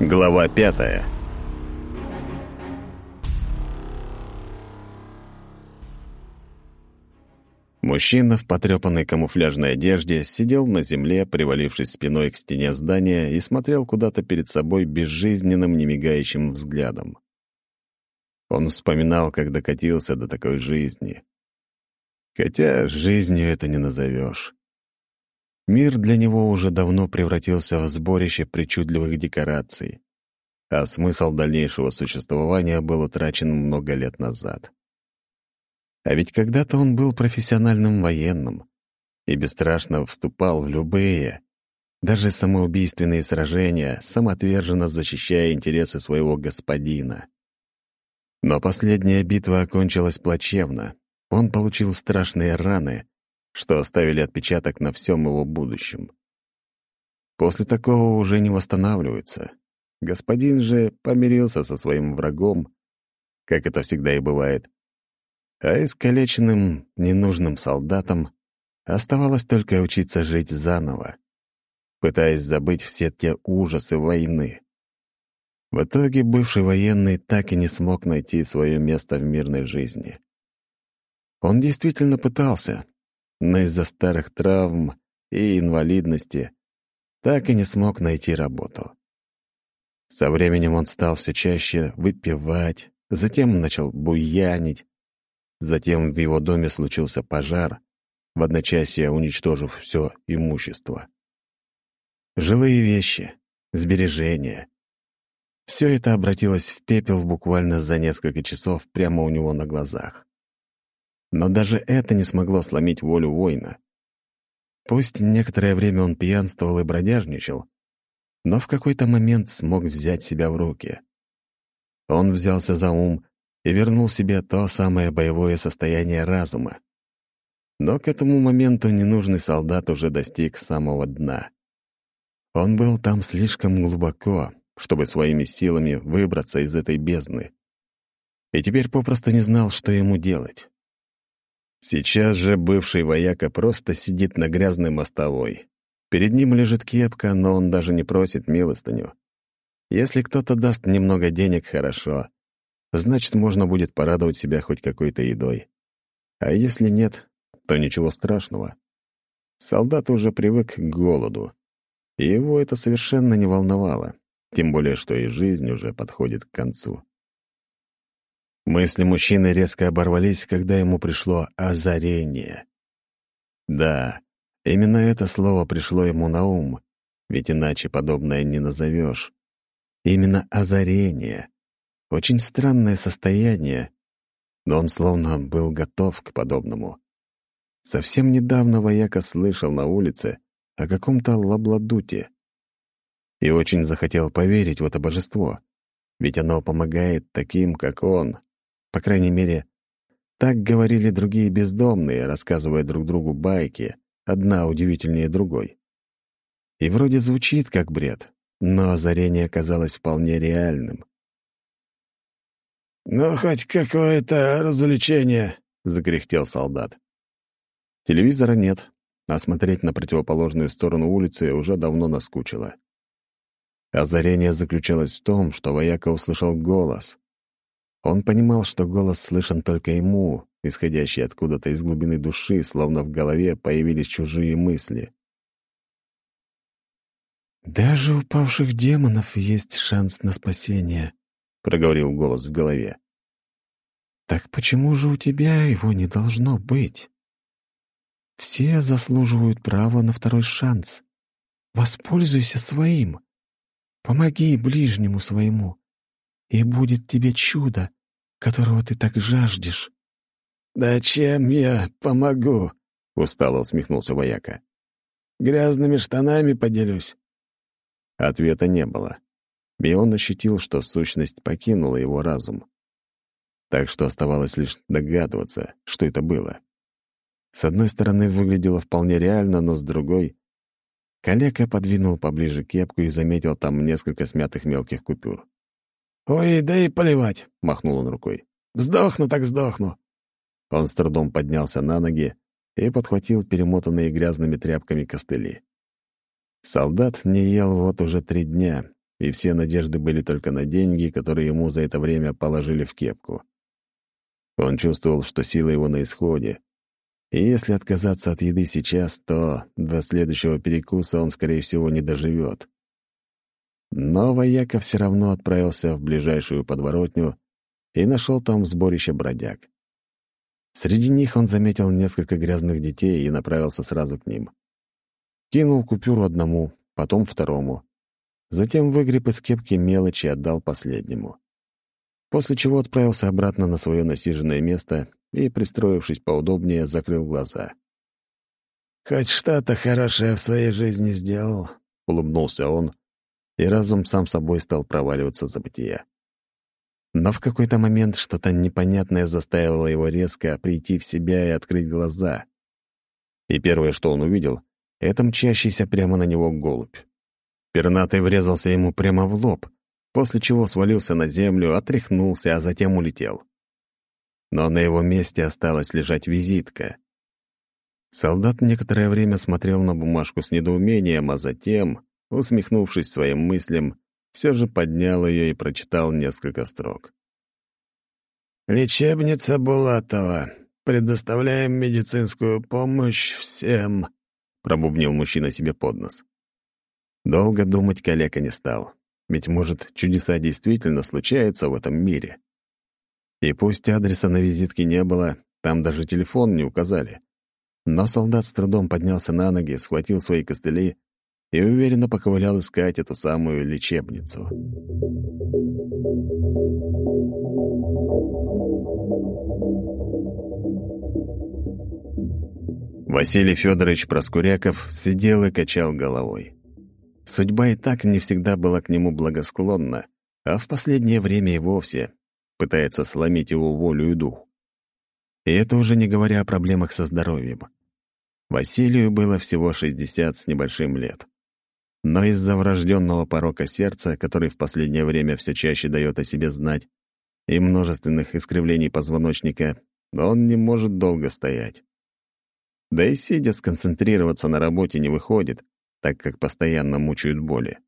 Глава пятая Мужчина в потрепанной камуфляжной одежде сидел на земле, привалившись спиной к стене здания и смотрел куда-то перед собой безжизненным, немигающим взглядом. Он вспоминал, как докатился до такой жизни. Хотя жизнью это не назовешь. Мир для него уже давно превратился в сборище причудливых декораций, а смысл дальнейшего существования был утрачен много лет назад. А ведь когда-то он был профессиональным военным и бесстрашно вступал в любые, даже самоубийственные сражения, самоотверженно защищая интересы своего господина. Но последняя битва окончилась плачевно. Он получил страшные раны, что оставили отпечаток на всем его будущем. После такого уже не восстанавливается. Господин же помирился со своим врагом, как это всегда и бывает, а искалеченным, ненужным солдатам оставалось только учиться жить заново, пытаясь забыть все те ужасы войны. В итоге бывший военный так и не смог найти свое место в мирной жизни. Он действительно пытался, но из-за старых травм и инвалидности так и не смог найти работу. Со временем он стал все чаще выпивать, затем начал буянить, затем в его доме случился пожар, в одночасье уничтожив все имущество. Жилые вещи, сбережения. Все это обратилось в пепел буквально за несколько часов прямо у него на глазах. Но даже это не смогло сломить волю воина. Пусть некоторое время он пьянствовал и бродяжничал, но в какой-то момент смог взять себя в руки. Он взялся за ум и вернул себе то самое боевое состояние разума. Но к этому моменту ненужный солдат уже достиг самого дна. Он был там слишком глубоко, чтобы своими силами выбраться из этой бездны. И теперь попросту не знал, что ему делать. Сейчас же бывший вояка просто сидит на грязной мостовой. Перед ним лежит кепка, но он даже не просит милостыню. Если кто-то даст немного денег, хорошо. Значит, можно будет порадовать себя хоть какой-то едой. А если нет, то ничего страшного. Солдат уже привык к голоду, и его это совершенно не волновало, тем более что и жизнь уже подходит к концу. Мысли мужчины резко оборвались, когда ему пришло озарение. Да, именно это слово пришло ему на ум, ведь иначе подобное не назовешь. Именно озарение. Очень странное состояние, но он словно был готов к подобному. Совсем недавно вояка слышал на улице о каком-то лабладуте и очень захотел поверить в это божество, ведь оно помогает таким, как он, по крайней мере, так говорили другие бездомные, рассказывая друг другу байки, одна удивительнее другой. И вроде звучит как бред, но озарение казалось вполне реальным. «Ну, хоть какое-то развлечение», — закряхтел солдат. Телевизора нет, а смотреть на противоположную сторону улицы уже давно наскучило. Озарение заключалось в том, что вояка услышал голос, он понимал, что голос слышен только ему, исходящий откуда-то из глубины души, словно в голове появились чужие мысли. «Даже у павших демонов есть шанс на спасение», — проговорил голос в голове. «Так почему же у тебя его не должно быть? Все заслуживают права на второй шанс. Воспользуйся своим. Помоги ближнему своему и будет тебе чудо, которого ты так жаждешь». «Да чем я помогу?» — устало усмехнулся вояка. «Грязными штанами поделюсь». Ответа не было. И он ощутил, что сущность покинула его разум. Так что оставалось лишь догадываться, что это было. С одной стороны, выглядело вполне реально, но с другой... Калека подвинул поближе кепку и заметил там несколько смятых мелких купюр. «Ой, да и поливать!» — махнул он рукой. «Сдохну так сдохну!» Он с трудом поднялся на ноги и подхватил перемотанные грязными тряпками костыли. Солдат не ел вот уже три дня, и все надежды были только на деньги, которые ему за это время положили в кепку. Он чувствовал, что сила его на исходе, и если отказаться от еды сейчас, то до следующего перекуса он, скорее всего, не доживет. Но вояка все равно отправился в ближайшую подворотню и нашел там сборище бродяг. Среди них он заметил несколько грязных детей и направился сразу к ним. Кинул купюру одному, потом второму. Затем выгреб из кепки мелочи и отдал последнему. После чего отправился обратно на свое насиженное место и, пристроившись поудобнее, закрыл глаза. «Хоть что-то хорошее в своей жизни сделал», — улыбнулся он, и разум сам собой стал проваливаться за бытия. Но в какой-то момент что-то непонятное заставило его резко прийти в себя и открыть глаза. И первое, что он увидел, — это мчащийся прямо на него голубь. Пернатый врезался ему прямо в лоб, после чего свалился на землю, отряхнулся, а затем улетел. Но на его месте осталась лежать визитка. Солдат некоторое время смотрел на бумажку с недоумением, а затем, усмехнувшись своим мыслям, все же поднял ее и прочитал несколько строк. «Лечебница Булатова. Предоставляем медицинскую помощь всем», — пробубнил мужчина себе под нос. Долго думать коллега не стал, ведь, может, чудеса действительно случаются в этом мире. И пусть адреса на визитке не было, там даже телефон не указали. Но солдат с трудом поднялся на ноги, схватил свои костыли и уверенно поковылял искать эту самую лечебницу. Василий Федорович Проскуряков сидел и качал головой. Судьба и так не всегда была к нему благосклонна, а в последнее время и вовсе пытается сломить его волю и дух. И это уже не говоря о проблемах со здоровьем. Василию было всего 60 с небольшим лет. Но из-за врожденного порока сердца, который в последнее время все чаще дает о себе знать, и множественных искривлений позвоночника, он не может долго стоять. Да и сидя сконцентрироваться на работе не выходит, так как постоянно мучают боли.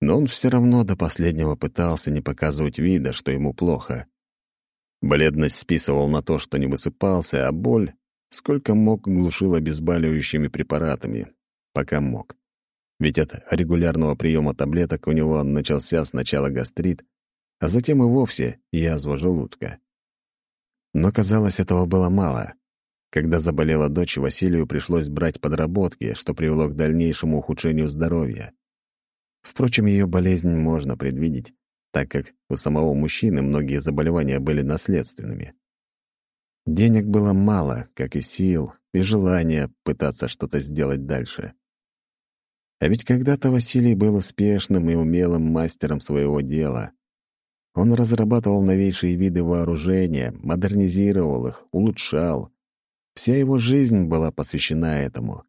Но он все равно до последнего пытался не показывать вида, что ему плохо. Бледность списывал на то, что не высыпался, а боль, сколько мог, глушил обезболивающими препаратами, пока мог ведь от регулярного приема таблеток у него начался сначала гастрит, а затем и вовсе язва желудка. Но, казалось, этого было мало. Когда заболела дочь, Василию пришлось брать подработки, что привело к дальнейшему ухудшению здоровья. Впрочем, ее болезнь можно предвидеть, так как у самого мужчины многие заболевания были наследственными. Денег было мало, как и сил, и желания пытаться что-то сделать дальше. А ведь когда-то Василий был успешным и умелым мастером своего дела. Он разрабатывал новейшие виды вооружения, модернизировал их, улучшал. Вся его жизнь была посвящена этому.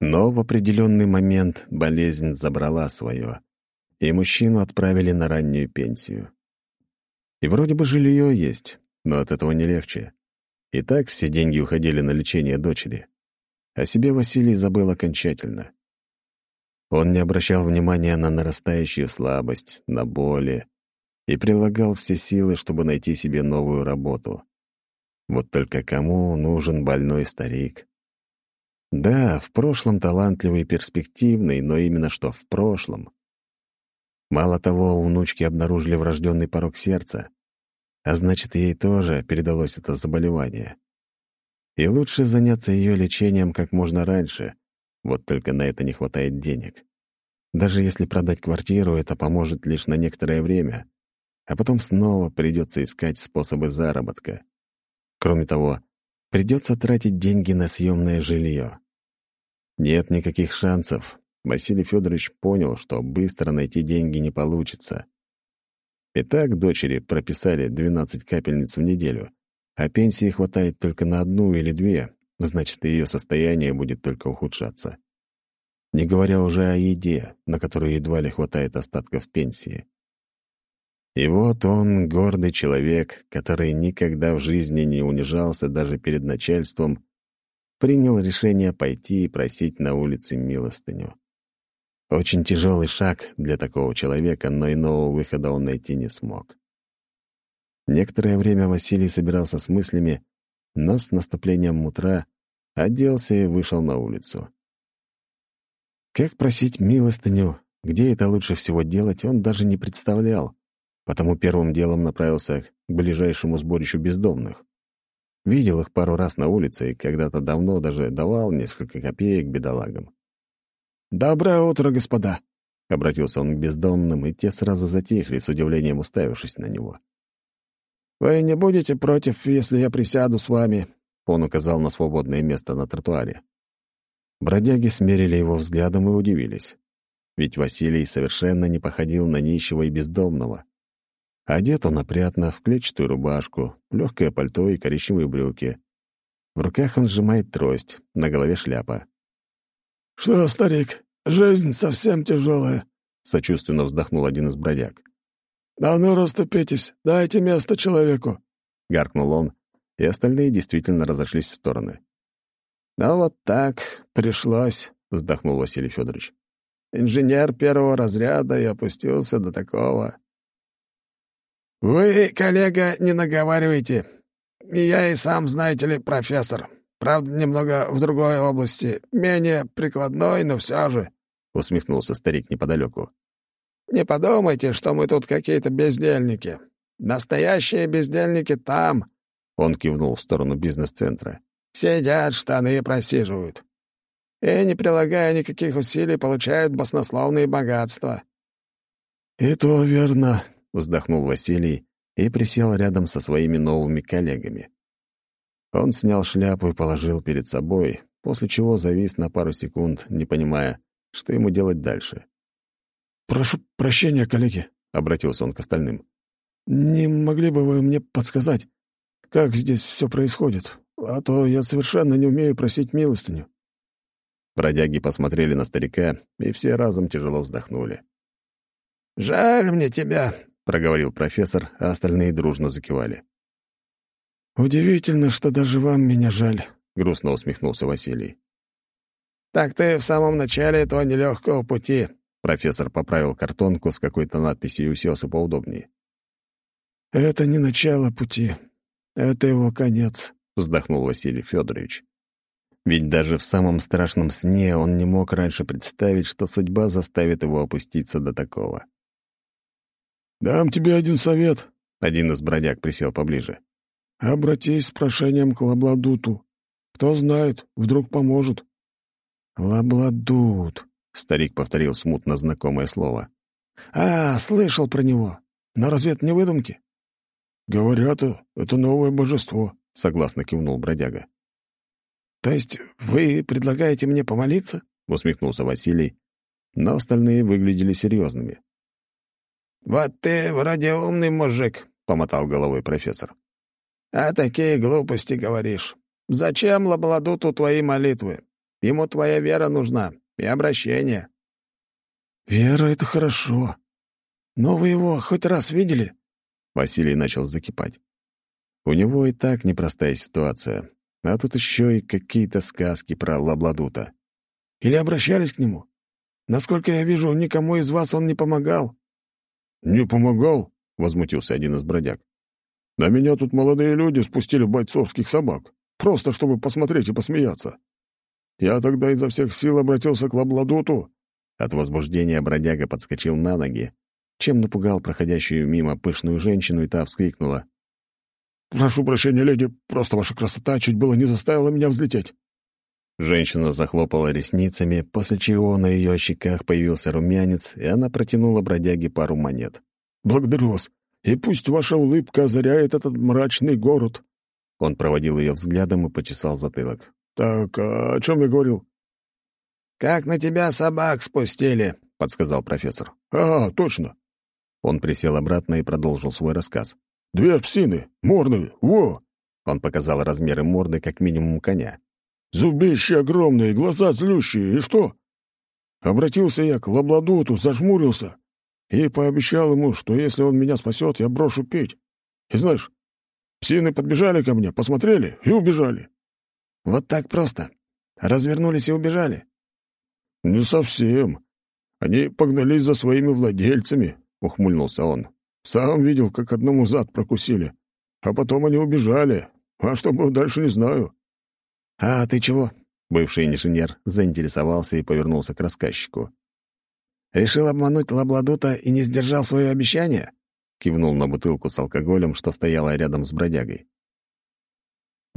Но в определенный момент болезнь забрала свое, и мужчину отправили на раннюю пенсию. И вроде бы жилье есть, но от этого не легче. И так все деньги уходили на лечение дочери. О себе Василий забыл окончательно. Он не обращал внимания на нарастающую слабость, на боли и прилагал все силы, чтобы найти себе новую работу. Вот только кому нужен больной старик? Да, в прошлом талантливый и перспективный, но именно что в прошлом. Мало того, у внучки обнаружили врожденный порог сердца, а значит, ей тоже передалось это заболевание. И лучше заняться ее лечением как можно раньше, вот только на это не хватает денег. Даже если продать квартиру, это поможет лишь на некоторое время, а потом снова придется искать способы заработка. Кроме того, придется тратить деньги на съемное жилье. Нет никаких шансов. Василий Федорович понял, что быстро найти деньги не получится. Итак, дочери прописали 12 капельниц в неделю, а пенсии хватает только на одну или две, значит, ее состояние будет только ухудшаться. Не говоря уже о еде, на которую едва ли хватает остатков пенсии. И вот он, гордый человек, который никогда в жизни не унижался даже перед начальством, принял решение пойти и просить на улице милостыню. Очень тяжелый шаг для такого человека, но иного выхода он найти не смог. Некоторое время Василий собирался с мыслями, но с наступлением утра оделся и вышел на улицу. Как просить милостыню, где это лучше всего делать, он даже не представлял, потому первым делом направился к ближайшему сборищу бездомных. Видел их пару раз на улице и когда-то давно даже давал несколько копеек бедолагам. «Доброе утро, господа!» — обратился он к бездомным, и те сразу затихли, с удивлением уставившись на него. «Вы не будете против, если я присяду с вами?» Он указал на свободное место на тротуаре. Бродяги смерили его взглядом и удивились. Ведь Василий совершенно не походил на нищего и бездомного. Одет он опрятно, в клетчатую рубашку, легкое пальто и коричневые брюки. В руках он сжимает трость, на голове шляпа. «Что, старик, жизнь совсем тяжелая», — сочувственно вздохнул один из бродяг. «Да ну, расступитесь, дайте место человеку», — гаркнул он, и остальные действительно разошлись в стороны. «Ну вот так, пришлось», — вздохнул Василий Федорович. «Инженер первого разряда и опустился до такого». «Вы, коллега, не наговаривайте. Я и сам, знаете ли, профессор. Правда, немного в другой области, менее прикладной, но все же», — усмехнулся старик неподалеку. Не подумайте, что мы тут какие-то бездельники. Настоящие бездельники там, — он кивнул в сторону бизнес-центра, — сидят, штаны просиживают. И, не прилагая никаких усилий, получают баснословные богатства. — И то верно, — вздохнул Василий и присел рядом со своими новыми коллегами. Он снял шляпу и положил перед собой, после чего завис на пару секунд, не понимая, что ему делать дальше. «Прошу прощения, коллеги», — обратился он к остальным. «Не могли бы вы мне подсказать, как здесь все происходит? А то я совершенно не умею просить милостыню». Бродяги посмотрели на старика, и все разом тяжело вздохнули. «Жаль мне тебя», — проговорил профессор, а остальные дружно закивали. «Удивительно, что даже вам меня жаль», — грустно усмехнулся Василий. «Так ты в самом начале этого нелегкого пути», Профессор поправил картонку с какой-то надписью и уселся поудобнее. «Это не начало пути. Это его конец», — вздохнул Василий Федорович. Ведь даже в самом страшном сне он не мог раньше представить, что судьба заставит его опуститься до такого. «Дам тебе один совет», — один из бродяг присел поближе. «Обратись с прошением к Лабладуту. Кто знает, вдруг поможет». «Лабладут», Старик повторил смутно знакомое слово. «А, слышал про него. Но разве это не выдумки?» «Говорят, это новое божество», — согласно кивнул бродяга. «То есть вы предлагаете мне помолиться?» — усмехнулся Василий, но остальные выглядели серьезными. «Вот ты вроде умный мужик», — помотал головой профессор. «А такие глупости говоришь. Зачем Лабладуту твои молитвы? Ему твоя вера нужна, и обращение». «Вера — это хорошо. Но вы его хоть раз видели?» Василий начал закипать. У него и так непростая ситуация, а тут еще и какие-то сказки про Лабладута. «Или обращались к нему? Насколько я вижу, никому из вас он не помогал». «Не помогал?» — возмутился один из бродяг. «На меня тут молодые люди спустили бойцовских собак, просто чтобы посмотреть и посмеяться. Я тогда изо всех сил обратился к Лабладуту». От возбуждения бродяга подскочил на ноги, чем напугал проходящую мимо пышную женщину, и та вскрикнула. «Прошу прощения, леди, просто ваша красота чуть было не заставила меня взлететь». Женщина захлопала ресницами, после чего на ее щеках появился румянец, и она протянула бродяге пару монет. «Благодарю вас, и пусть ваша улыбка озаряет этот мрачный город». Он проводил ее взглядом и почесал затылок. «Так, а о чем я говорил?» «Как на тебя собак спустили», — подсказал профессор. «А, точно». Он присел обратно и продолжил свой рассказ. «Две псины, морные, во!» Он показал размеры морды как минимум коня. «Зубища огромные, глаза злющие, и что?» Обратился я к Лабладуту, зажмурился и пообещал ему, что если он меня спасет, я брошу пить. И знаешь, псины подбежали ко мне, посмотрели и убежали. Вот так просто. Развернулись и убежали. Не совсем. Они погнались за своими владельцами», — ухмыльнулся он. «Сам видел, как одному зад прокусили. А потом они убежали. А что было дальше, не знаю». «А ты чего?» — бывший инженер заинтересовался и повернулся к рассказчику. «Решил обмануть Лабладута и не сдержал свое обещание?» — кивнул на бутылку с алкоголем, что стояла рядом с бродягой.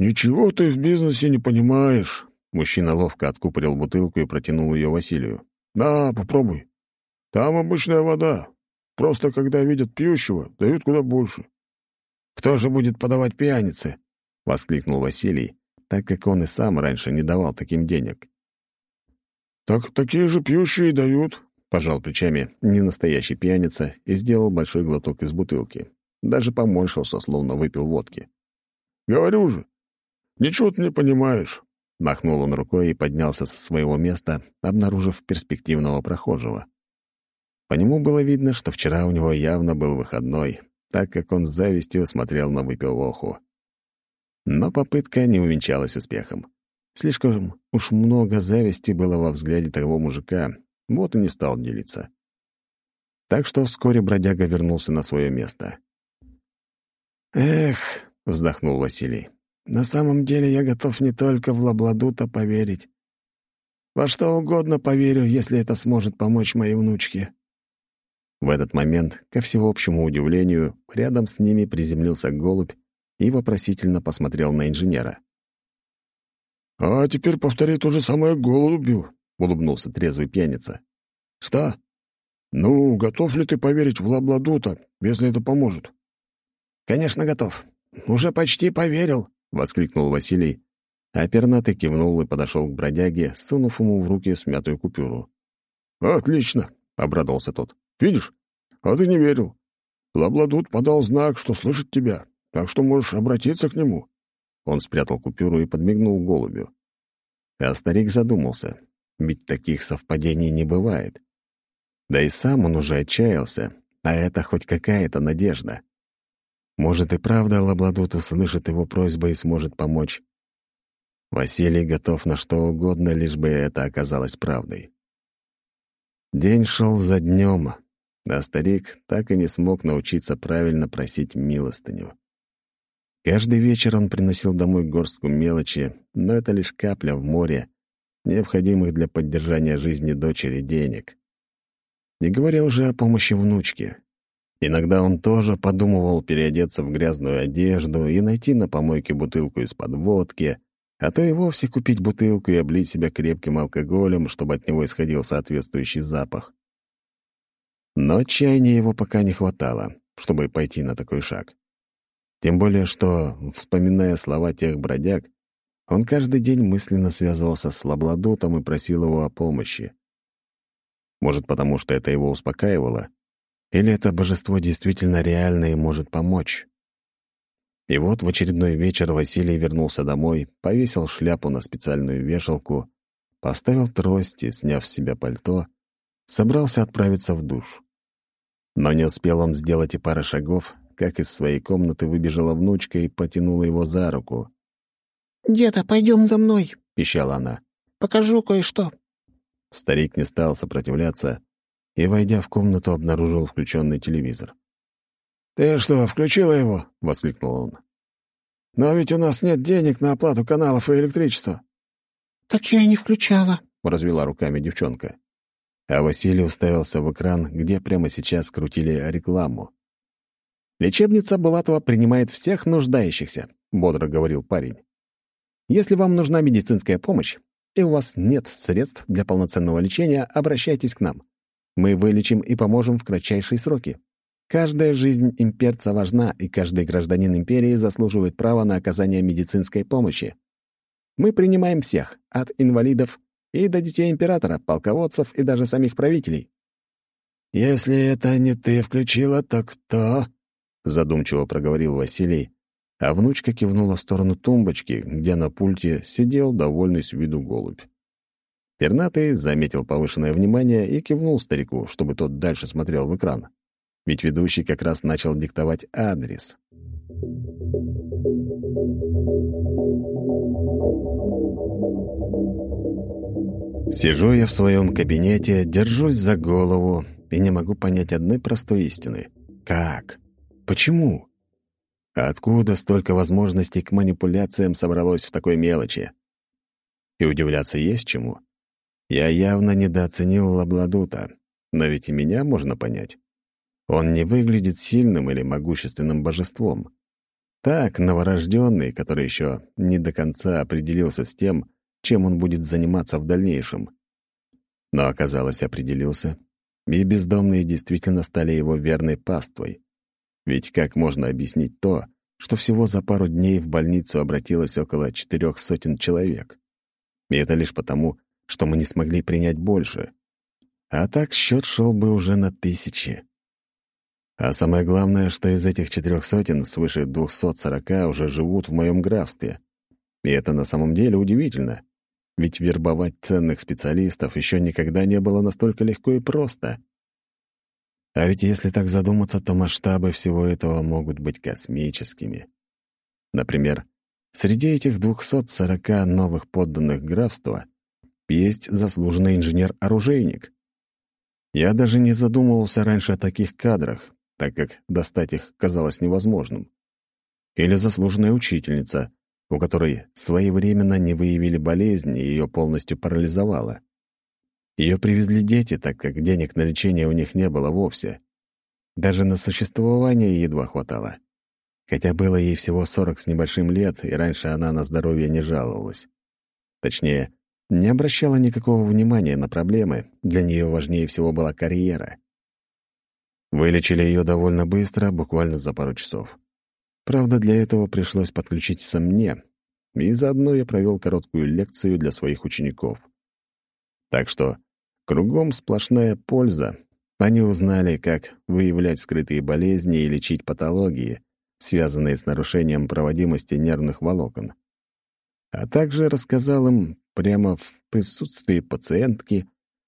«Ничего ты в бизнесе не понимаешь». Мужчина ловко откупорил бутылку и протянул ее Василию. «Да, попробуй. Там обычная вода. Просто когда видят пьющего, дают куда больше». «Кто же будет подавать пьянице?» — воскликнул Василий, так как он и сам раньше не давал таким денег. «Так такие же пьющие дают», — пожал плечами ненастоящий пьяница и сделал большой глоток из бутылки. Даже поморщился, словно выпил водки. «Говорю же, ничего ты не понимаешь. Махнул он рукой и поднялся со своего места, обнаружив перспективного прохожего. По нему было видно, что вчера у него явно был выходной, так как он с завистью смотрел на выпивоху. Но попытка не увенчалась успехом. Слишком уж много зависти было во взгляде того мужика, вот и не стал делиться. Так что вскоре бродяга вернулся на свое место. «Эх», — вздохнул Василий, на самом деле я готов не только в Лабладута поверить. Во что угодно поверю, если это сможет помочь моей внучке». В этот момент, ко всеобщему удивлению, рядом с ними приземлился голубь и вопросительно посмотрел на инженера. «А теперь повтори то же самое голубю», — улыбнулся трезвый пьяница. «Что?» «Ну, готов ли ты поверить в Лабладута, если это поможет?» «Конечно, готов. Уже почти поверил», — воскликнул Василий, а пернатый кивнул и подошел к бродяге, сунув ему в руки смятую купюру. «Отлично!» — обрадовался тот. «Видишь? А ты не верил. Лабладут подал знак, что слышит тебя, так что можешь обратиться к нему». Он спрятал купюру и подмигнул голубю. А старик задумался, ведь таких совпадений не бывает. Да и сам он уже отчаялся, а это хоть какая-то надежда. Может и правда Лабладут услышит его просьбу и сможет помочь. Василий готов на что угодно, лишь бы это оказалось правдой. День шел за днем, а старик так и не смог научиться правильно просить милостыню. Каждый вечер он приносил домой горстку мелочи, но это лишь капля в море, необходимых для поддержания жизни дочери денег. Не говоря уже о помощи внучке. Иногда он тоже подумывал переодеться в грязную одежду и найти на помойке бутылку из-под водки, а то и вовсе купить бутылку и облить себя крепким алкоголем, чтобы от него исходил соответствующий запах. Но отчаяния его пока не хватало, чтобы пойти на такой шаг. Тем более, что, вспоминая слова тех бродяг, он каждый день мысленно связывался с Лабладутом и просил его о помощи. Может, потому что это его успокаивало, или это божество действительно реально и может помочь? И вот в очередной вечер Василий вернулся домой, повесил шляпу на специальную вешалку, поставил трость и, сняв с себя пальто, собрался отправиться в душ. Но не успел он сделать и пары шагов, как из своей комнаты выбежала внучка и потянула его за руку. «Деда, пойдем за мной», — пищала она. «Покажу кое-что». Старик не стал сопротивляться, и, войдя в комнату, обнаружил включенный телевизор. «Ты что, включила его?» — воскликнул он. «Но ведь у нас нет денег на оплату каналов и электричества». «Так я и не включала», — развела руками девчонка. А Василий уставился в экран, где прямо сейчас крутили рекламу. «Лечебница Булатова принимает всех нуждающихся», — бодро говорил парень. «Если вам нужна медицинская помощь, и у вас нет средств для полноценного лечения, обращайтесь к нам. Мы вылечим и поможем в кратчайшие сроки. Каждая жизнь имперца важна, и каждый гражданин империи заслуживает права на оказание медицинской помощи. Мы принимаем всех, от инвалидов и до детей императора, полководцев и даже самих правителей. «Если это не ты включила, то кто?» — задумчиво проговорил Василий, а внучка кивнула в сторону тумбочки, где на пульте сидел довольный с виду голубь. Пернатый заметил повышенное внимание и кивнул старику, чтобы тот дальше смотрел в экран. Ведь ведущий как раз начал диктовать адрес. Сижу я в своем кабинете, держусь за голову и не могу понять одной простой истины. Как? Почему? Откуда столько возможностей к манипуляциям собралось в такой мелочи? И удивляться есть чему. Я явно недооценил Лабладута, но ведь и меня можно понять. Он не выглядит сильным или могущественным божеством. Так, новорожденный, который еще не до конца определился с тем, чем он будет заниматься в дальнейшем. Но оказалось, определился, и бездомные действительно стали его верной паствой. Ведь как можно объяснить то, что всего за пару дней в больницу обратилось около четырех сотен человек? И это лишь потому, что мы не смогли принять больше. А так счет шел бы уже на тысячи. А самое главное, что из этих четырех сотен свыше двухсот сорока уже живут в моем графстве. И это на самом деле удивительно. Ведь вербовать ценных специалистов еще никогда не было настолько легко и просто. А ведь если так задуматься, то масштабы всего этого могут быть космическими. Например, среди этих 240 новых подданных графства есть заслуженный инженер-оружейник. Я даже не задумывался раньше о таких кадрах, так как достать их казалось невозможным. Или заслуженная учительница, у которой своевременно не выявили болезни и ее полностью парализовало. Ее привезли дети, так как денег на лечение у них не было вовсе. Даже на существование едва хватало. Хотя было ей всего сорок с небольшим лет, и раньше она на здоровье не жаловалась. Точнее, не обращала никакого внимания на проблемы, для нее важнее всего была карьера. Вылечили ее довольно быстро, буквально за пару часов. Правда, для этого пришлось подключиться мне, и заодно я провел короткую лекцию для своих учеников. Так что кругом сплошная польза. Они узнали, как выявлять скрытые болезни и лечить патологии, связанные с нарушением проводимости нервных волокон. А также рассказал им прямо в присутствии пациентки,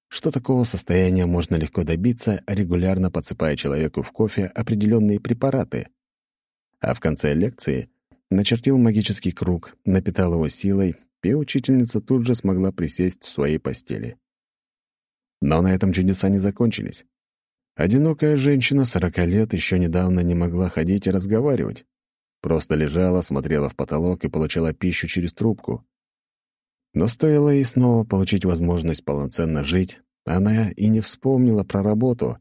что такого состояния можно легко добиться, регулярно подсыпая человеку в кофе определенные препараты. А в конце лекции начертил магический круг, напитал его силой и учительница тут же смогла присесть в своей постели. Но на этом чудеса не закончились. Одинокая женщина сорока лет еще недавно не могла ходить и разговаривать. Просто лежала, смотрела в потолок и получала пищу через трубку. Но стоило ей снова получить возможность полноценно жить, она и не вспомнила про работу,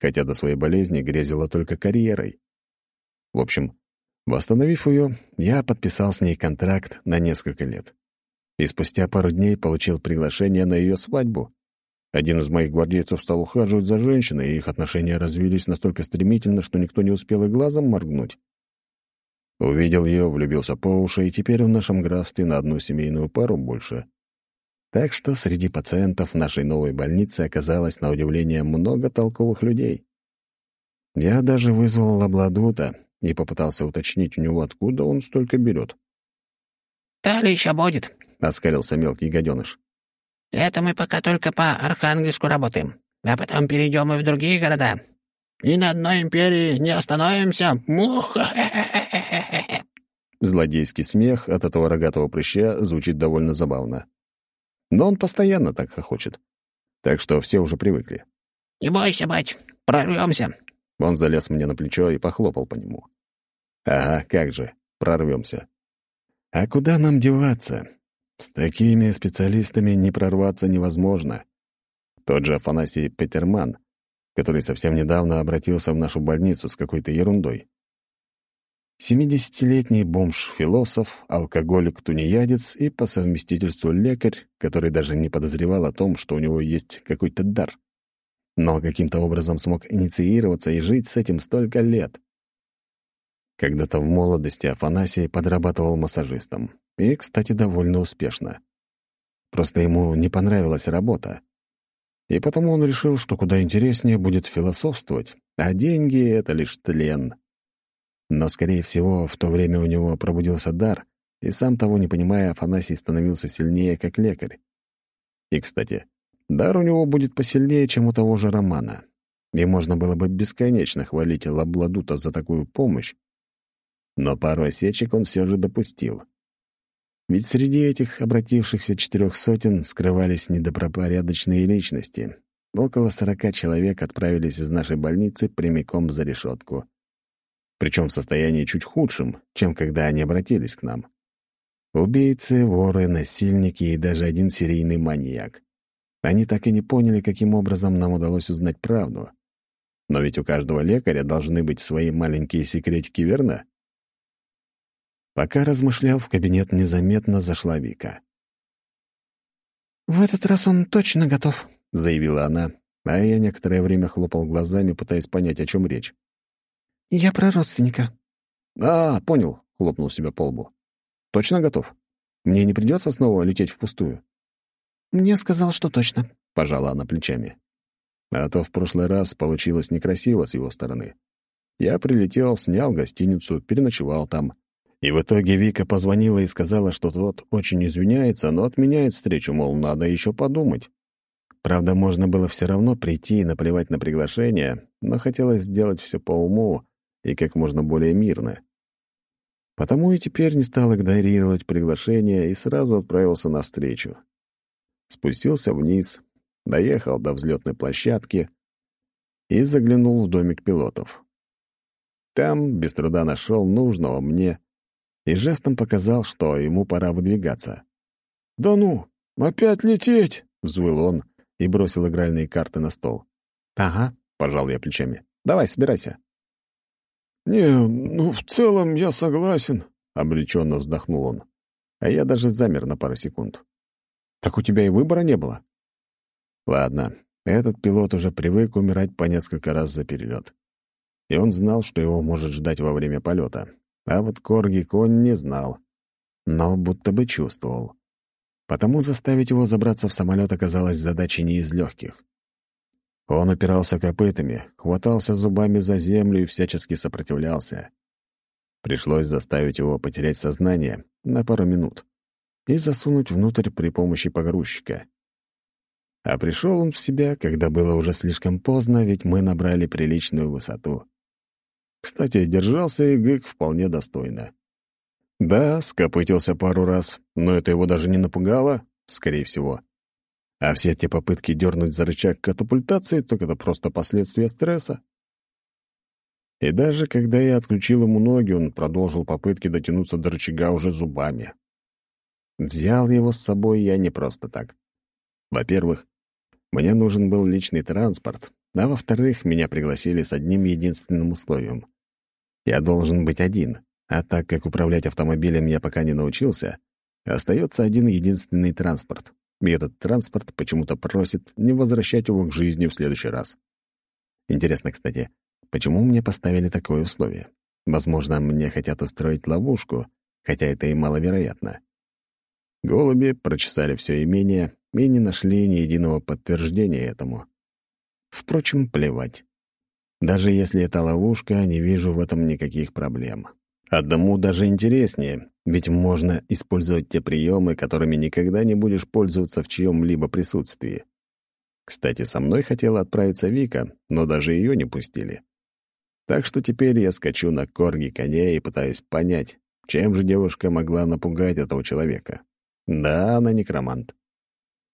хотя до своей болезни грезила только карьерой. В общем, восстановив ее, я подписал с ней контракт на несколько лет и спустя пару дней получил приглашение на ее свадьбу. Один из моих гвардейцев стал ухаживать за женщиной, и их отношения развились настолько стремительно, что никто не успел и глазом моргнуть. Увидел ее, влюбился по уши, и теперь в нашем графстве на одну семейную пару больше. Так что среди пациентов нашей новой больницы оказалось, на удивление, много толковых людей. Я даже вызвал Лабладута и попытался уточнить у него, откуда он столько берет. «То ли еще будет», — оскалился мелкий гаденыш. «Это мы пока только по Архангельску работаем, а потом перейдем и в другие города. И на одной империи не остановимся. Мух! Злодейский смех от этого рогатого прыща звучит довольно забавно. Но он постоянно так хохочет. Так что все уже привыкли. «Не бойся, бать, прорвемся. Он залез мне на плечо и похлопал по нему. «Ага, как же, прорвемся. А куда нам деваться? С такими специалистами не прорваться невозможно. Тот же Афанасий Петерман, который совсем недавно обратился в нашу больницу с какой-то ерундой. Семидесятилетний бомж-философ, алкоголик-тунеядец и по совместительству лекарь, который даже не подозревал о том, что у него есть какой-то дар. Но каким-то образом смог инициироваться и жить с этим столько лет. Когда-то в молодости Афанасий подрабатывал массажистом. И, кстати, довольно успешно. Просто ему не понравилась работа. И потому он решил, что куда интереснее будет философствовать, а деньги — это лишь тлен. Но, скорее всего, в то время у него пробудился дар, и сам того не понимая, Афанасий становился сильнее как лекарь. И, кстати, дар у него будет посильнее, чем у того же Романа. И можно было бы бесконечно хвалить Лабладута за такую помощь. Но пару осечек он все же допустил. Ведь среди этих обратившихся четырех сотен скрывались недобропорядочные личности. Около сорока человек отправились из нашей больницы прямиком за решетку. Причем в состоянии чуть худшем, чем когда они обратились к нам. Убийцы, воры, насильники и даже один серийный маньяк. Они так и не поняли, каким образом нам удалось узнать правду. Но ведь у каждого лекаря должны быть свои маленькие секретики, верно? Пока размышлял, в кабинет незаметно зашла Вика. «В этот раз он точно готов», — заявила она, а я некоторое время хлопал глазами, пытаясь понять, о чем речь. «Я про родственника». «А, понял», — хлопнул себя по лбу. «Точно готов? Мне не придется снова лететь впустую?» «Мне сказал, что точно», — пожала она плечами. А то в прошлый раз получилось некрасиво с его стороны. Я прилетел, снял гостиницу, переночевал там. И в итоге Вика позвонила и сказала, что тот очень извиняется, но отменяет встречу, мол, надо еще подумать. Правда, можно было все равно прийти и наплевать на приглашение, но хотелось сделать все по уму и как можно более мирно. Потому и теперь не стал игнорировать приглашение и сразу отправился навстречу. Спустился вниз, доехал до взлетной площадки и заглянул в домик пилотов. Там без труда нашел нужного мне и жестом показал, что ему пора выдвигаться. «Да ну, опять лететь!» — взвыл он и бросил игральные карты на стол. «Ага», — пожал я плечами. «Давай, собирайся». «Не, ну, в целом я согласен», — обреченно вздохнул он. А я даже замер на пару секунд. «Так у тебя и выбора не было?» Ладно, этот пилот уже привык умирать по несколько раз за перелет. И он знал, что его может ждать во время полета. А вот Корги Конь не знал, но будто бы чувствовал. Потому заставить его забраться в самолет оказалось задачей не из легких. Он упирался копытами, хватался зубами за землю и всячески сопротивлялся. Пришлось заставить его потерять сознание на пару минут и засунуть внутрь при помощи погрузчика. А пришел он в себя, когда было уже слишком поздно, ведь мы набрали приличную высоту. Кстати, держался и вполне достойно. Да, скопытился пару раз, но это его даже не напугало, скорее всего. А все эти попытки дернуть за рычаг катапультации, так это просто последствия стресса. И даже когда я отключил ему ноги, он продолжил попытки дотянуться до рычага уже зубами. Взял его с собой я не просто так. Во-первых, мне нужен был личный транспорт, а во-вторых, меня пригласили с одним единственным условием. Я должен быть один, а так как управлять автомобилем я пока не научился, остается один единственный транспорт. И этот транспорт почему-то просит не возвращать его к жизни в следующий раз. Интересно, кстати, почему мне поставили такое условие? Возможно, мне хотят устроить ловушку, хотя это и маловероятно. Голуби прочесали все имение и не нашли ни единого подтверждения этому. Впрочем, плевать. Даже если это ловушка, не вижу в этом никаких проблем. Одному даже интереснее, ведь можно использовать те приемы, которыми никогда не будешь пользоваться в чьем-либо присутствии. Кстати, со мной хотела отправиться Вика, но даже ее не пустили. Так что теперь я скачу на корги коня и пытаюсь понять, чем же девушка могла напугать этого человека. Да, она некромант.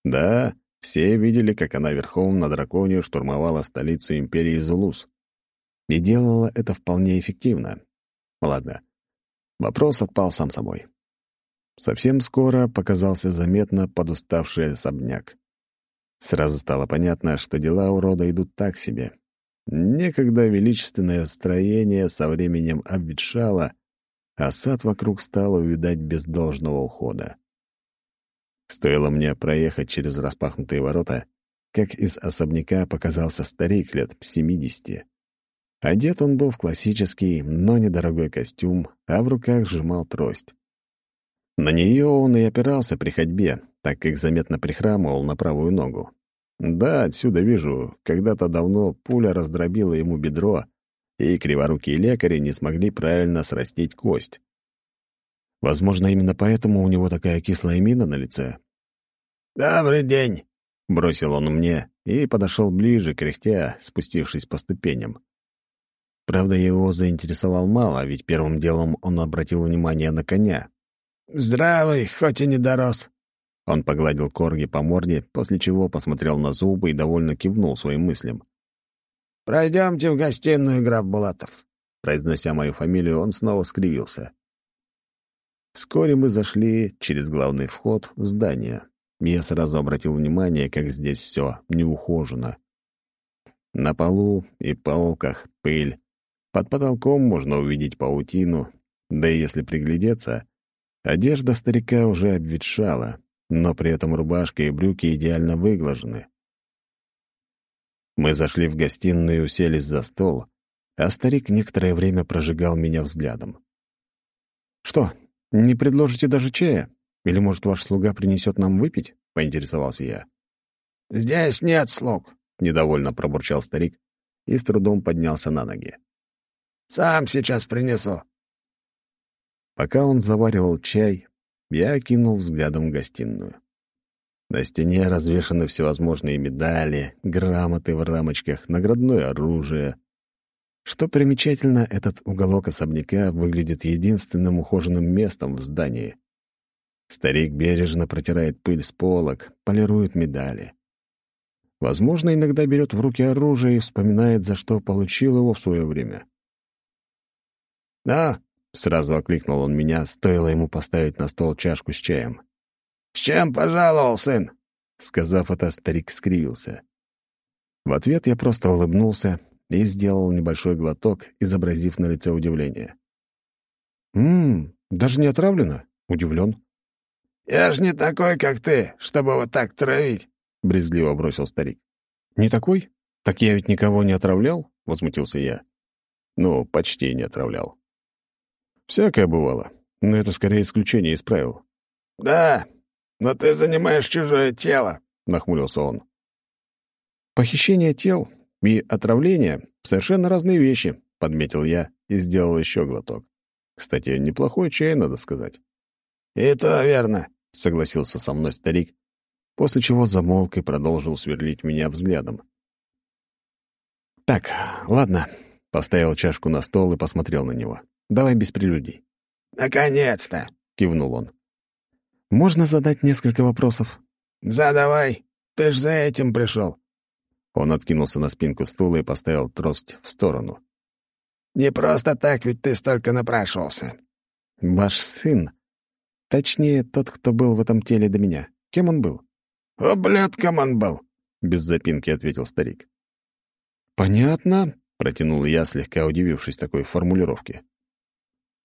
Да, все видели, как она верхом на драконе штурмовала столицу империи Зулус. И делала это вполне эффективно. Ладно, вопрос отпал сам собой. Совсем скоро показался заметно подуставший особняк. Сразу стало понятно, что дела у рода идут так себе. Некогда величественное строение со временем обветшало, а сад вокруг стал увидать без должного ухода. Стоило мне проехать через распахнутые ворота, как из особняка показался старик лет семидесяти. Одет он был в классический, но недорогой костюм, а в руках сжимал трость. На нее он и опирался при ходьбе, так как заметно прихрамывал на правую ногу. Да, отсюда вижу, когда-то давно пуля раздробила ему бедро, и криворукие лекари не смогли правильно срастить кость. Возможно, именно поэтому у него такая кислая мина на лице. «Добрый день!» — бросил он мне и подошел ближе, кряхтя, спустившись по ступеням. Правда, его заинтересовал мало, ведь первым делом он обратил внимание на коня. здравый, хоть и не дорос». Он погладил Корги по морде, после чего посмотрел на зубы и довольно кивнул своим мыслям. «Пройдемте в гостиную, граф Булатов». Произнося мою фамилию, он снова скривился. Вскоре мы зашли через главный вход в здание. Я сразу обратил внимание, как здесь все неухожено. На полу и полках пыль. Под потолком можно увидеть паутину, да и если приглядеться, одежда старика уже обветшала, но при этом рубашка и брюки идеально выглажены. Мы зашли в гостиную и уселись за стол, а старик некоторое время прожигал меня взглядом. «Что, не предложите даже чая? Или, может, ваш слуга принесет нам выпить?» — поинтересовался я. «Здесь нет слуг», — недовольно пробурчал старик и с трудом поднялся на ноги. «Сам сейчас принесу». Пока он заваривал чай, я окинул взглядом гостиную. На стене развешаны всевозможные медали, грамоты в рамочках, наградное оружие. Что примечательно, этот уголок особняка выглядит единственным ухоженным местом в здании. Старик бережно протирает пыль с полок, полирует медали. Возможно, иногда берет в руки оружие и вспоминает, за что получил его в свое время. «Да», — сразу окликнул он меня, стоило ему поставить на стол чашку с чаем. «С чем пожаловал, сын?» Сказав это, старик скривился. В ответ я просто улыбнулся и сделал небольшой глоток, изобразив на лице удивление. «Ммм, даже не отравлено?» — удивлен. «Я ж не такой, как ты, чтобы вот так травить», — брезгливо бросил старик. «Не такой? Так я ведь никого не отравлял?» — возмутился я. «Ну, почти не отравлял. Всякое бывало, но это скорее исключение из правил». «Да, «Но ты занимаешь чужое тело», — нахмурился он. «Похищение тел и отравление — совершенно разные вещи», — подметил я и сделал еще глоток. Кстати, неплохой чай, надо сказать. «И то верно», — согласился со мной старик, после чего замолк и продолжил сверлить меня взглядом. «Так, ладно», — поставил чашку на стол и посмотрел на него. «Давай без прелюдий». «Наконец-то!» — кивнул он. Можно задать несколько вопросов? Задавай. Ты ж за этим пришел. Он откинулся на спинку стула и поставил трость в сторону. Не просто так, ведь ты столько напрашивался. Ваш сын. Точнее, тот, кто был в этом теле до меня. Кем он был? Ублюдком он был. Без запинки ответил старик. Понятно, протянул я, слегка удивившись такой формулировке.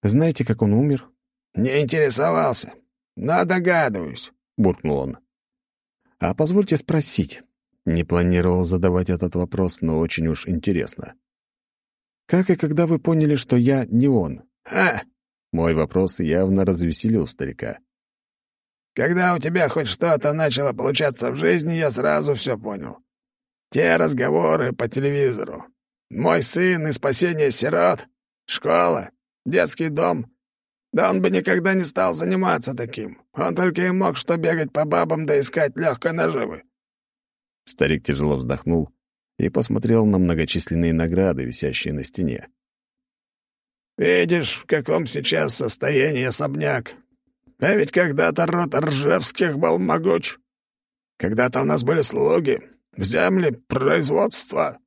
Знаете, как он умер? Не интересовался. «Но догадываюсь», — буркнул он. «А позвольте спросить». Не планировал задавать этот вопрос, но очень уж интересно. «Как и когда вы поняли, что я не он?» «Ха!» Мой вопрос явно развеселил старика. «Когда у тебя хоть что-то начало получаться в жизни, я сразу все понял. Те разговоры по телевизору. Мой сын и спасение сирот, школа, детский дом. Да он бы никогда не стал заниматься таким. Он только и мог что бегать по бабам да искать легкой наживы. Старик тяжело вздохнул и посмотрел на многочисленные награды, висящие на стене. «Видишь, в каком сейчас состоянии особняк. А ведь когда-то род Ржевских был могуч. Когда-то у нас были слуги, земли, производство».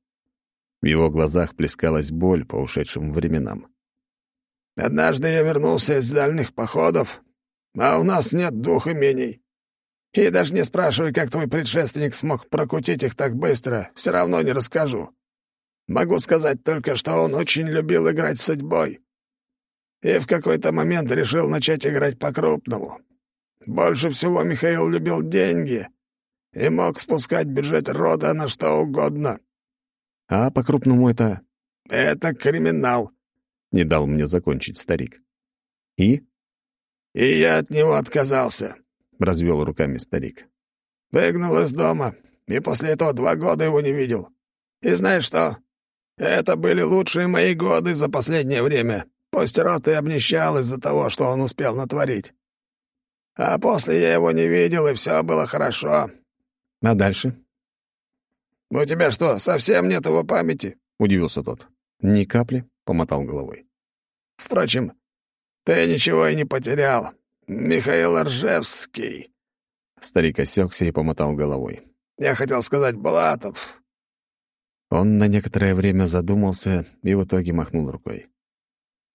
В его глазах плескалась боль по ушедшим временам. Однажды я вернулся из дальних походов, а у нас нет двух имений. И даже не спрашивай, как твой предшественник смог прокутить их так быстро, все равно не расскажу. Могу сказать только, что он очень любил играть с судьбой. И в какой-то момент решил начать играть по-крупному. Больше всего Михаил любил деньги и мог спускать бюджет рода на что угодно. А по-крупному это... Это криминал. — не дал мне закончить старик. «И?» «И я от него отказался», — развел руками старик. «Выгнал из дома, и после этого два года его не видел. И знаешь что? Это были лучшие мои годы за последнее время. Пусть рот и обнищал из-за того, что он успел натворить. А после я его не видел, и все было хорошо». «А дальше?» «У тебя что, совсем нет его памяти?» — удивился тот. «Ни капли», — помотал головой. «Впрочем, ты ничего и не потерял. Михаил Ржевский». Старик осекся и помотал головой. «Я хотел сказать Балатов». Он на некоторое время задумался и в итоге махнул рукой.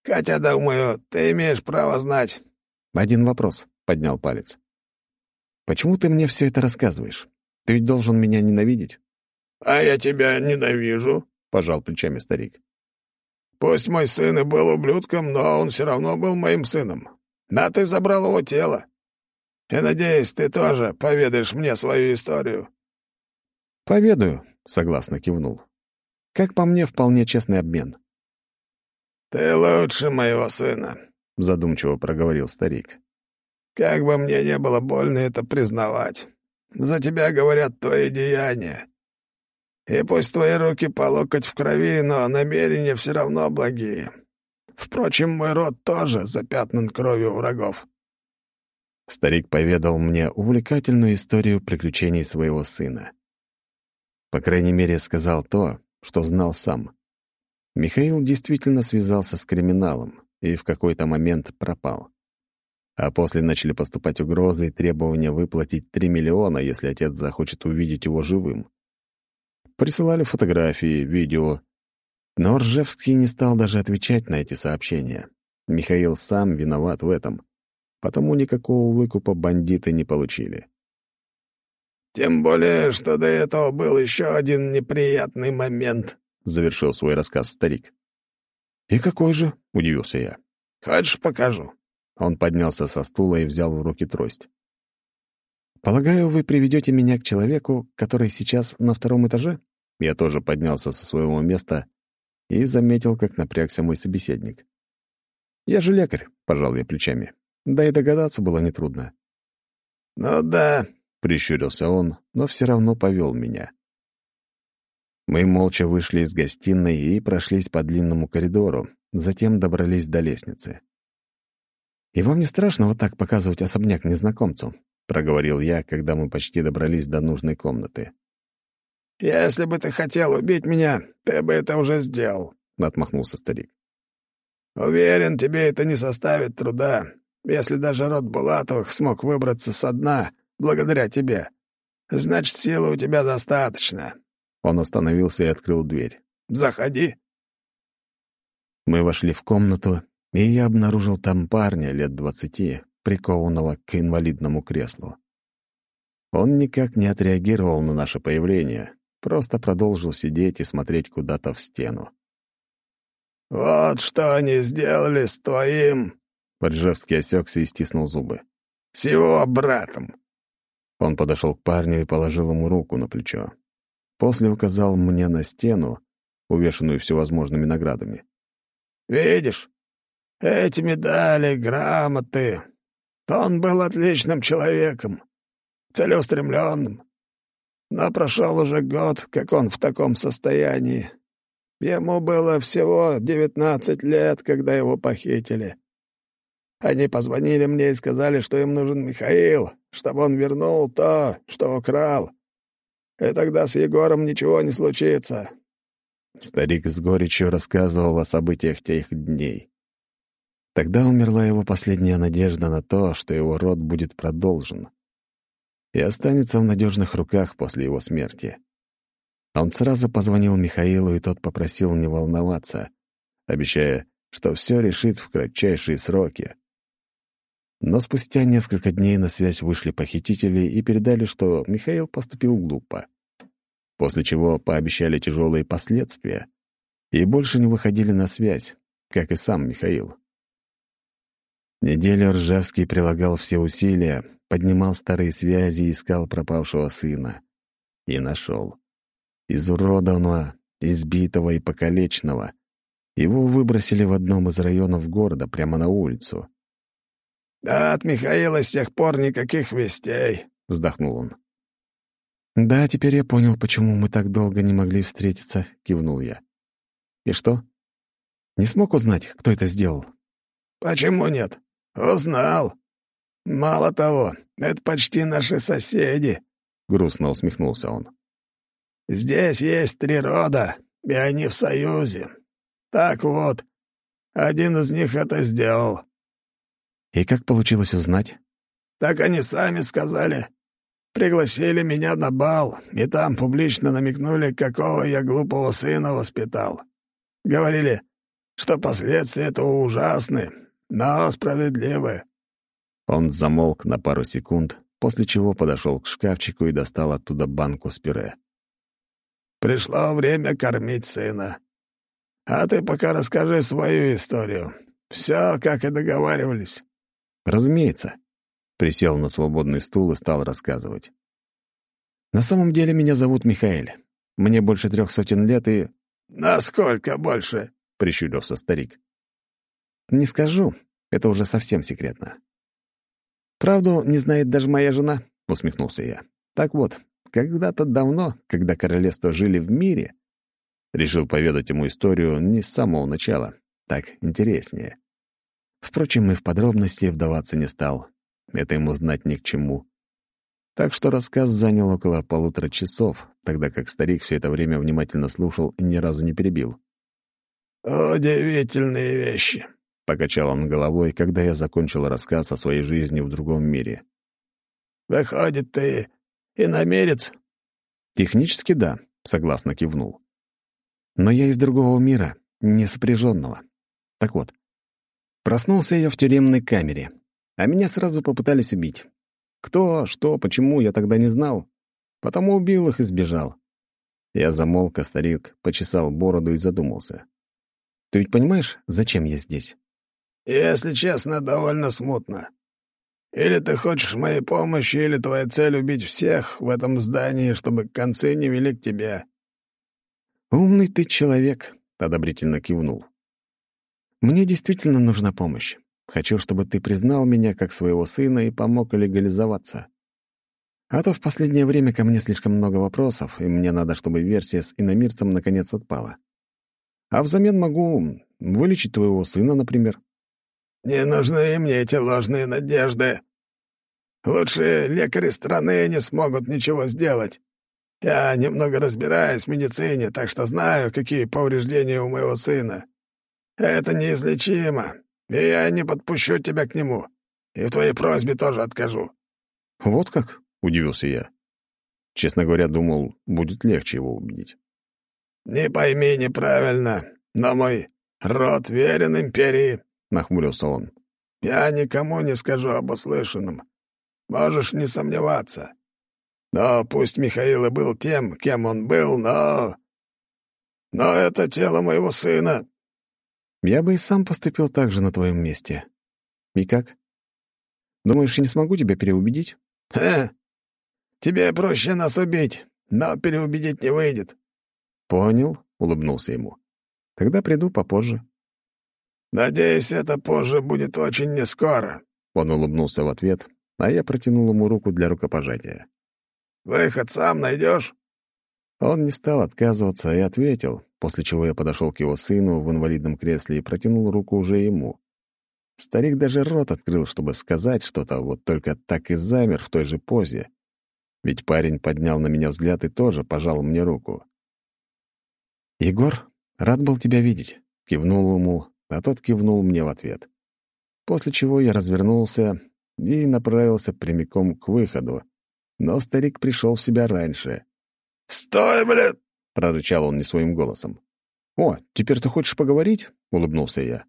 «Хотя, думаю, ты имеешь право знать». «Один вопрос», — поднял палец. «Почему ты мне все это рассказываешь? Ты ведь должен меня ненавидеть». «А я тебя ненавижу», — пожал плечами старик. «Пусть мой сын и был ублюдком, но он все равно был моим сыном. А ты забрал его тело. И, надеюсь, ты тоже поведаешь мне свою историю». «Поведаю», — согласно кивнул. «Как по мне, вполне честный обмен». «Ты лучше моего сына», — задумчиво проговорил старик. «Как бы мне не было больно это признавать, за тебя говорят твои деяния. И пусть твои руки по локоть в крови, но намерения все равно благие. Впрочем, мой род тоже запятнан кровью врагов». Старик поведал мне увлекательную историю приключений своего сына. По крайней мере, сказал то, что знал сам. Михаил действительно связался с криминалом и в какой-то момент пропал. А после начали поступать угрозы и требования выплатить 3 миллиона, если отец захочет увидеть его живым. Присылали фотографии, видео. Но Ржевский не стал даже отвечать на эти сообщения. Михаил сам виноват в этом. Потому никакого выкупа бандиты не получили. «Тем более, что до этого был еще один неприятный момент», — завершил свой рассказ старик. «И какой же?» — удивился я. «Хочешь, покажу?» Он поднялся со стула и взял в руки трость. «Полагаю, вы приведете меня к человеку, который сейчас на втором этаже?» Я тоже поднялся со своего места и заметил, как напрягся мой собеседник. «Я же лекарь», — пожал я плечами. Да и догадаться было нетрудно. «Ну да», — прищурился он, но все равно повел меня. Мы молча вышли из гостиной и прошлись по длинному коридору, затем добрались до лестницы. «И вам не страшно вот так показывать особняк незнакомцу?» — проговорил я, когда мы почти добрались до нужной комнаты. «Если бы ты хотел убить меня, ты бы это уже сделал», — отмахнулся старик. «Уверен, тебе это не составит труда, если даже род Булатовых смог выбраться со дна благодаря тебе. Значит, силы у тебя достаточно». Он остановился и открыл дверь. «Заходи». Мы вошли в комнату, и я обнаружил там парня лет двадцати, прикованного к инвалидному креслу. Он никак не отреагировал на наше появление, просто продолжил сидеть и смотреть куда-то в стену. «Вот что они сделали с твоим...» Поджевский осекся и стиснул зубы. «С его братом!» Он подошел к парню и положил ему руку на плечо. После указал мне на стену, увешанную всевозможными наградами. «Видишь, эти медали, грамоты. Он был отличным человеком, целеустремленным. Но прошел уже год, как он в таком состоянии. Ему было всего девятнадцать лет, когда его похитили. Они позвонили мне и сказали, что им нужен Михаил, чтобы он вернул то, что украл. И тогда с Егором ничего не случится. Старик с горечью рассказывал о событиях тех дней. Тогда умерла его последняя надежда на то, что его род будет продолжен и останется в надежных руках после его смерти. Он сразу позвонил Михаилу, и тот попросил не волноваться, обещая, что все решит в кратчайшие сроки. Но спустя несколько дней на связь вышли похитители и передали, что Михаил поступил глупо, после чего пообещали тяжелые последствия и больше не выходили на связь, как и сам Михаил. Неделю Ржавский прилагал все усилия, поднимал старые связи и искал пропавшего сына. И нашел. Изуродованного, избитого и покалеченного. Его выбросили в одном из районов города, прямо на улицу. «Да от Михаила с тех пор никаких вестей», — вздохнул он. «Да, теперь я понял, почему мы так долго не могли встретиться», — кивнул я. «И что? Не смог узнать, кто это сделал?» «Почему нет? Узнал. Мало того, это почти наши соседи», — грустно усмехнулся он. «Здесь есть три рода, и они в союзе. Так вот, один из них это сделал». «И как получилось узнать?» «Так они сами сказали. Пригласили меня на бал, и там публично намекнули, какого я глупого сына воспитал. Говорили, что последствия этого ужасны, но справедливы». Он замолк на пару секунд, после чего подошел к шкафчику и достал оттуда банку с пюре. «Пришло время кормить сына. А ты пока расскажи свою историю. Все, как и договаривались». «Разумеется». Присел на свободный стул и стал рассказывать. «На самом деле меня зовут Михаэль. Мне больше трех сотен лет и...» «Насколько больше?» — прищурился старик. «Не скажу. Это уже совсем секретно. Правду не знает даже моя жена», — усмехнулся я. «Так вот, когда-то давно, когда королевства жили в мире...» Решил поведать ему историю не с самого начала, так интереснее. Впрочем, и в подробности вдаваться не стал. Это ему знать ни к чему. Так что рассказ занял около полутора часов, тогда как старик все это время внимательно слушал и ни разу не перебил. «Удивительные вещи», — покачал он головой, когда я закончил рассказ о своей жизни в другом мире. «Выходит, ты иномерец?» «Технически да», — согласно кивнул. «Но я из другого мира, не сопряженного. Так вот, проснулся я в тюремной камере, а меня сразу попытались убить. Кто, что, почему, я тогда не знал. Потому убил их и сбежал. Я замолк, а старик почесал бороду и задумался. «Ты ведь понимаешь, зачем я здесь?» «Если честно, довольно смутно. Или ты хочешь моей помощи, или твоя цель — убить всех в этом здании, чтобы концы не вели к тебе». «Умный ты человек», — одобрительно кивнул. «Мне действительно нужна помощь. Хочу, чтобы ты признал меня как своего сына и помог легализоваться. А то в последнее время ко мне слишком много вопросов, и мне надо, чтобы версия с иномирцем наконец отпала. А взамен могу вылечить твоего сына, например». «Не нужны мне эти ложные надежды. Лучшие лекари страны не смогут ничего сделать. Я немного разбираюсь в медицине, так что знаю, какие повреждения у моего сына. Это неизлечимо, и я не подпущу тебя к нему. И в твоей просьбе тоже откажу». «Вот как?» — удивился я. Честно говоря, думал, будет легче его убедить. «Не пойми неправильно, но мой род верен империи», — нахмурился он. «Я никому не скажу об услышанном. Можешь не сомневаться. Но пусть Михаил и был тем, кем он был, но... Но это тело моего сына, я бы и сам поступил так же на твоем месте. И как? Думаешь, я не смогу тебя переубедить? Ха! Тебе проще нас убить, но переубедить не выйдет. Понял, улыбнулся ему. Тогда приду попозже. Надеюсь, это позже будет очень нескоро. Он улыбнулся в ответ, а я протянул ему руку для рукопожатия. Выход сам найдешь? Он не стал отказываться и ответил, после чего я подошел к его сыну в инвалидном кресле и протянул руку уже ему. Старик даже рот открыл, чтобы сказать что-то, вот только так и замер в той же позе. Ведь парень поднял на меня взгляд и тоже пожал мне руку. «Егор, рад был тебя видеть», — кивнул ему, а тот кивнул мне в ответ. После чего я развернулся и направился прямиком к выходу, но старик пришел в себя раньше. «Стой, блядь!» — прорычал он не своим голосом. «О, теперь ты хочешь поговорить?» — улыбнулся я.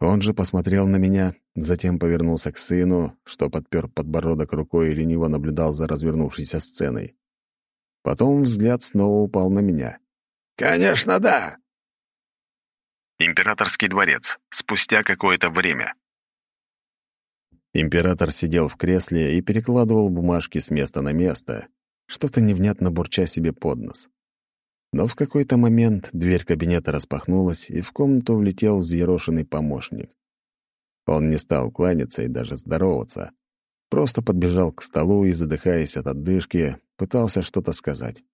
Он же посмотрел на меня, затем повернулся к сыну, что подпер подбородок рукой и лениво наблюдал за развернувшейся сценой. Потом взгляд снова упал на меня. «Конечно, да!» Императорский дворец. Спустя какое-то время. Император сидел в кресле и перекладывал бумажки с места на место, что-то невнятно бурча себе под нос. Но в какой-то момент дверь кабинета распахнулась, и в комнату влетел взъерошенный помощник. Он не стал кланяться и даже здороваться. Просто подбежал к столу и, задыхаясь от отдышки, пытался что-то сказать.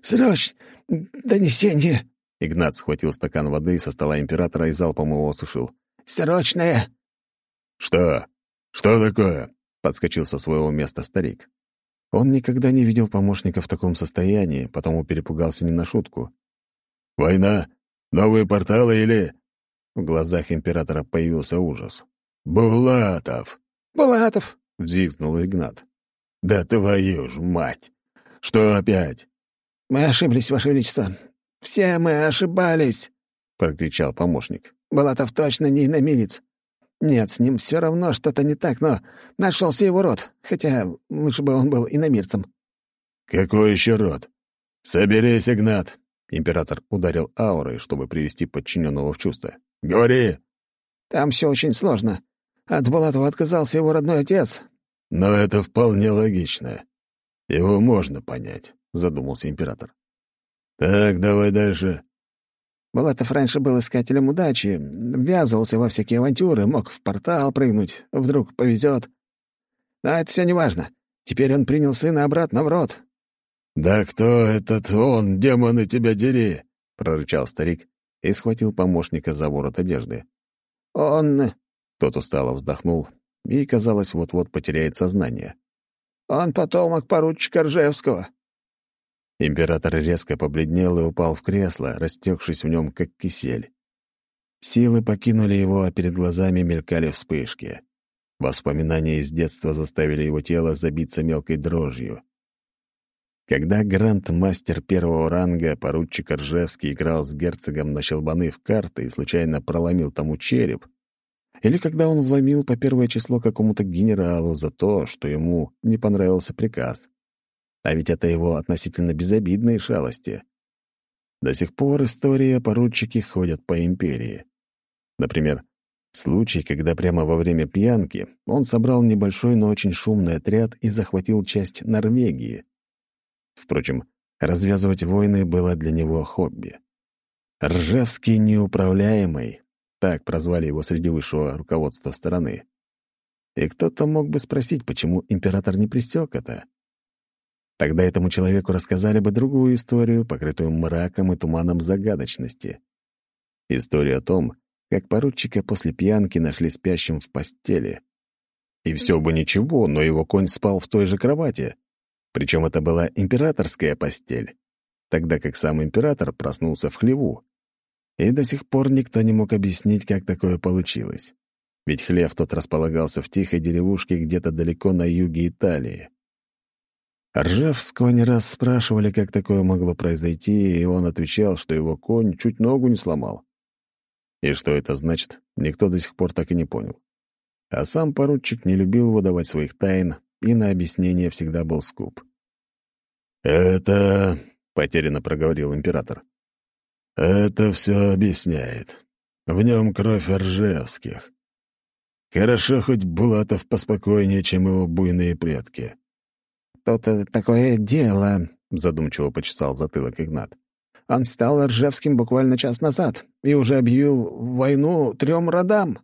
«Срочно! Донесение!» Игнат схватил стакан воды со стола императора и залпом его осушил. «Срочное!» «Что? Что такое?» — подскочил со своего места старик. Он никогда не видел помощника в таком состоянии, потому перепугался не на шутку. «Война? Новые порталы или...» В глазах императора появился ужас. «Булатов!» «Булатов!» — взвизгнул Игнат. «Да твою ж мать! Что опять?» «Мы ошиблись, Ваше Величество. Все мы ошибались!» — прокричал помощник. «Булатов точно не иномирец. Нет, с ним все равно что-то не так, но нашелся его род, хотя лучше бы он был иномирцем». «Какой еще род? Соберись, Игнат!» Император ударил аурой, чтобы привести подчиненного в чувство. «Говори!» «Там все очень сложно. От Булатова отказался его родной отец». «Но это вполне логично. Его можно понять», — задумался император. «Так, давай дальше». Булатов раньше был искателем удачи, ввязывался во всякие авантюры, мог в портал прыгнуть, вдруг повезет. Но это все неважно. Теперь он принял сына обратно в рот. «Да кто этот он, демоны тебя дери!» — прорычал старик и схватил помощника за ворот одежды. «Он...» — тот устало вздохнул и, казалось, вот-вот потеряет сознание. «Он потомок поручика Ржевского». Император резко побледнел и упал в кресло, растекшись в нем, как кисель. Силы покинули его, а перед глазами мелькали вспышки. Воспоминания из детства заставили его тело забиться мелкой дрожью. Когда гранд-мастер первого ранга, поручик Ржевский, играл с герцогом на щелбаны в карты и случайно проломил тому череп, или когда он вломил по первое число какому-то генералу за то, что ему не понравился приказ. А ведь это его относительно безобидные шалости. До сих пор истории о поручике ходят по империи. Например, случай, когда прямо во время пьянки он собрал небольшой, но очень шумный отряд и захватил часть Норвегии. Впрочем, развязывать войны было для него хобби. Ржевский неуправляемый, так прозвали его среди высшего руководства страны. И кто-то мог бы спросить, почему император не пресек это. Тогда этому человеку рассказали бы другую историю, покрытую мраком и туманом загадочности. Историю о том, как поручика после пьянки нашли спящим в постели. И все бы ничего, но его конь спал в той же кровати. Причем это была императорская постель, тогда как сам император проснулся в хлеву. И до сих пор никто не мог объяснить, как такое получилось. Ведь хлев тот располагался в тихой деревушке где-то далеко на юге Италии. Ржевского не раз спрашивали, как такое могло произойти, и он отвечал, что его конь чуть ногу не сломал. И что это значит, никто до сих пор так и не понял. А сам поручик не любил выдавать своих тайн, и на объяснение всегда был скуп. «Это...» — потерянно проговорил император. «Это все объясняет. В нем кровь Ржевских. Хорошо, хоть Булатов поспокойнее, чем его буйные предки». «То-то такое дело», — задумчиво почесал затылок Игнат. «Он стал Ржевским буквально час назад и уже объявил войну трем родам».